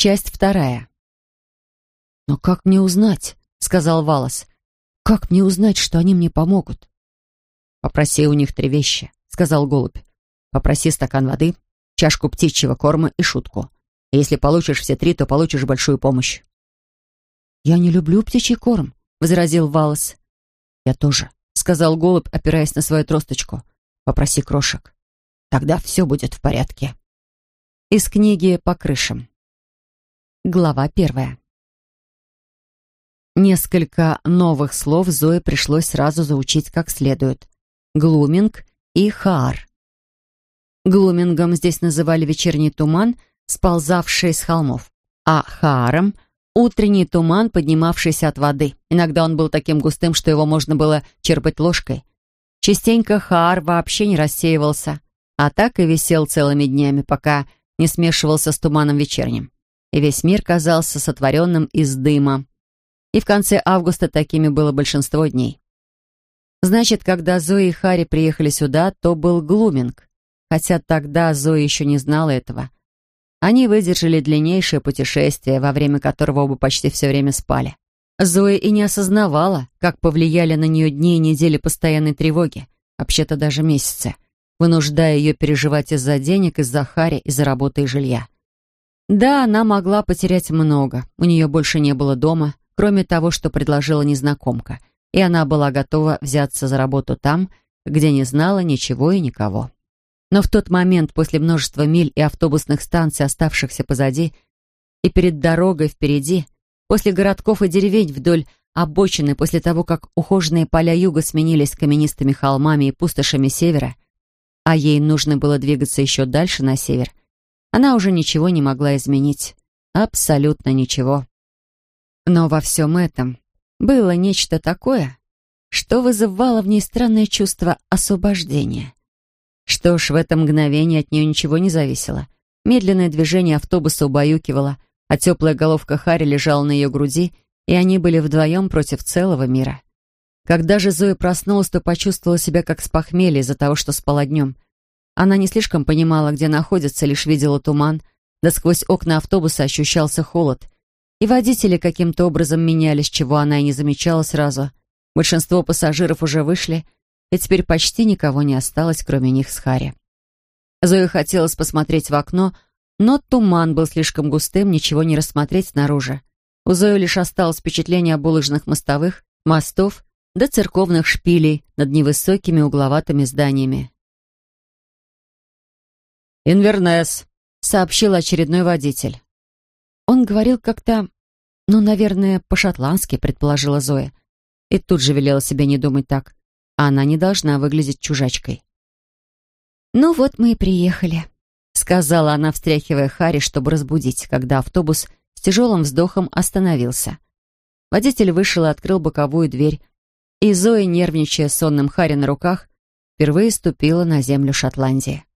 Часть вторая. «Но как мне узнать?» — сказал Валас. «Как мне узнать, что они мне помогут?» «Попроси у них три вещи», — сказал голубь. «Попроси стакан воды, чашку птичьего корма и шутку. И если получишь все три, то получишь большую помощь». «Я не люблю птичий корм», — возразил Валас. «Я тоже», — сказал голубь, опираясь на свою тросточку. «Попроси крошек. Тогда все будет в порядке». Из книги «По крышам». Глава первая. Несколько новых слов Зое пришлось сразу заучить как следует. Глуминг и хаар. Глумингом здесь называли вечерний туман, сползавший с холмов, а хааром — утренний туман, поднимавшийся от воды. Иногда он был таким густым, что его можно было черпать ложкой. Частенько хаар вообще не рассеивался, а так и висел целыми днями, пока не смешивался с туманом вечерним. И весь мир казался сотворенным из дыма. И в конце августа такими было большинство дней. Значит, когда Зои и Хари приехали сюда, то был глуминг. Хотя тогда Зои еще не знала этого. Они выдержали длиннейшее путешествие, во время которого оба почти все время спали. Зоя и не осознавала, как повлияли на нее дни и недели постоянной тревоги, вообще-то даже месяцы, вынуждая ее переживать из-за денег, из-за Хари, из-за работы и жилья. Да, она могла потерять много, у нее больше не было дома, кроме того, что предложила незнакомка, и она была готова взяться за работу там, где не знала ничего и никого. Но в тот момент, после множества миль и автобусных станций, оставшихся позади, и перед дорогой впереди, после городков и деревень вдоль обочины, после того, как ухоженные поля юга сменились каменистыми холмами и пустошами севера, а ей нужно было двигаться еще дальше на север, она уже ничего не могла изменить. Абсолютно ничего. Но во всем этом было нечто такое, что вызывало в ней странное чувство освобождения. Что ж, в это мгновение от нее ничего не зависело. Медленное движение автобуса убаюкивало, а теплая головка Хари лежала на ее груди, и они были вдвоем против целого мира. Когда же Зоя проснулась, то почувствовала себя как с похмелья из-за того, что спала днем. Она не слишком понимала, где находится, лишь видела туман, да сквозь окна автобуса ощущался холод. И водители каким-то образом менялись, чего она и не замечала сразу. Большинство пассажиров уже вышли — и теперь почти никого не осталось, кроме них с Харри. Зоя хотелось посмотреть в окно, но туман был слишком густым, ничего не рассмотреть снаружи. У Зои лишь осталось впечатление об улыжных мостовых, мостов да церковных шпилей над невысокими угловатыми зданиями. «Инвернес», — сообщил очередной водитель. Он говорил как-то, ну, наверное, по-шотландски, предположила Зоя. И тут же велела себе не думать так. Она не должна выглядеть чужачкой. «Ну вот мы и приехали», — сказала она, встряхивая Хари, чтобы разбудить, когда автобус с тяжелым вздохом остановился. Водитель вышел и открыл боковую дверь, и Зоя, нервничая сонным Хари на руках, впервые ступила на землю Шотландии.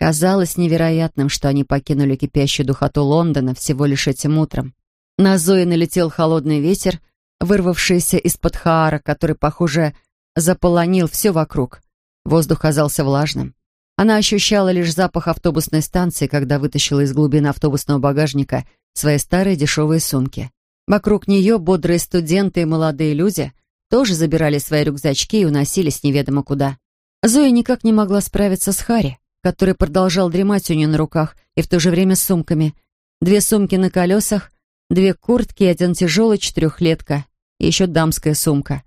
Казалось невероятным, что они покинули кипящую духоту Лондона всего лишь этим утром. На Зои налетел холодный ветер, вырвавшийся из-под Хаара, который, похоже, заполонил все вокруг. Воздух казался влажным. Она ощущала лишь запах автобусной станции, когда вытащила из глубины автобусного багажника свои старые дешевые сумки. Вокруг нее бодрые студенты и молодые люди тоже забирали свои рюкзачки и уносились неведомо куда. Зоя никак не могла справиться с Хари, который продолжал дремать у нее на руках и в то же время с сумками. Две сумки на колесах, две куртки и один тяжелый четырехлетка, и еще дамская сумка.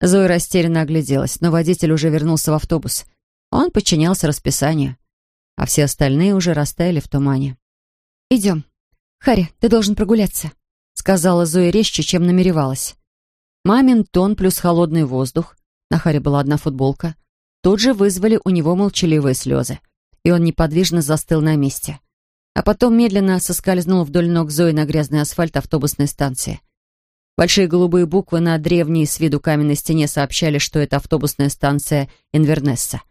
Зоя растерянно огляделась, но водитель уже вернулся в автобус. Он подчинялся расписанию, а все остальные уже растаяли в тумане. «Идем. Харри, ты должен прогуляться», — сказала Зоя резче, чем намеревалась. Мамин тон плюс холодный воздух, на Харе была одна футболка, тут же вызвали у него молчаливые слезы, и он неподвижно застыл на месте. А потом медленно соскользнул вдоль ног Зои на грязный асфальт автобусной станции — Большие голубые буквы на древней с виду каменной стене сообщали, что это автобусная станция Инвернесса.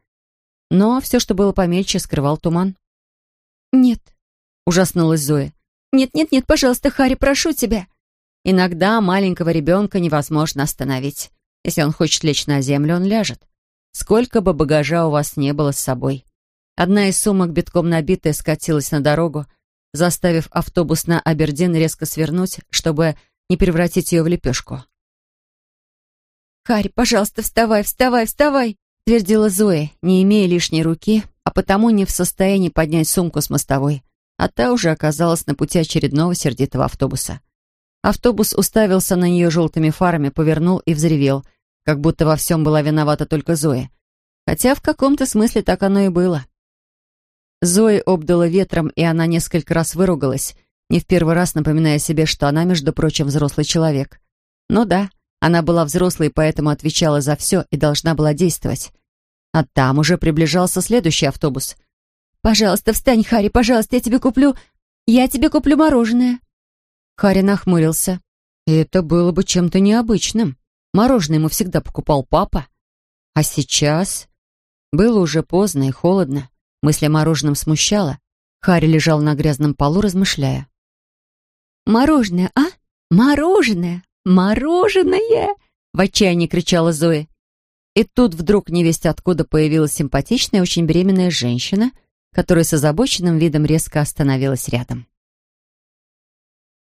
Но все, что было помельче, скрывал туман. «Нет», — ужаснулась Зоя. «Нет-нет-нет, пожалуйста, Харри, прошу тебя». Иногда маленького ребенка невозможно остановить. Если он хочет лечь на землю, он ляжет. Сколько бы багажа у вас не было с собой. Одна из сумок, битком набитая, скатилась на дорогу. заставив автобус на Абердин резко свернуть, чтобы не превратить ее в лепешку. «Харри, пожалуйста, вставай, вставай, вставай!» твердила Зоя, не имея лишней руки, а потому не в состоянии поднять сумку с мостовой, а та уже оказалась на пути очередного сердитого автобуса. Автобус уставился на нее желтыми фарами, повернул и взревел, как будто во всем была виновата только Зоя. Хотя в каком-то смысле так оно и было. Зои обдала ветром, и она несколько раз выругалась, не в первый раз напоминая себе, что она, между прочим, взрослый человек. Ну да, она была взрослой, поэтому отвечала за все и должна была действовать. А там уже приближался следующий автобус. «Пожалуйста, встань, Харри, пожалуйста, я тебе куплю... Я тебе куплю мороженое». Харри нахмурился. И это было бы чем-то необычным. Мороженое ему всегда покупал папа. А сейчас... Было уже поздно и холодно. Мысль о мороженом смущала. Харри лежал на грязном полу, размышляя. «Мороженое, а? Мороженое! «Мороженое!» — в отчаянии кричала Зоя. И тут вдруг невесть откуда появилась симпатичная, очень беременная женщина, которая с озабоченным видом резко остановилась рядом.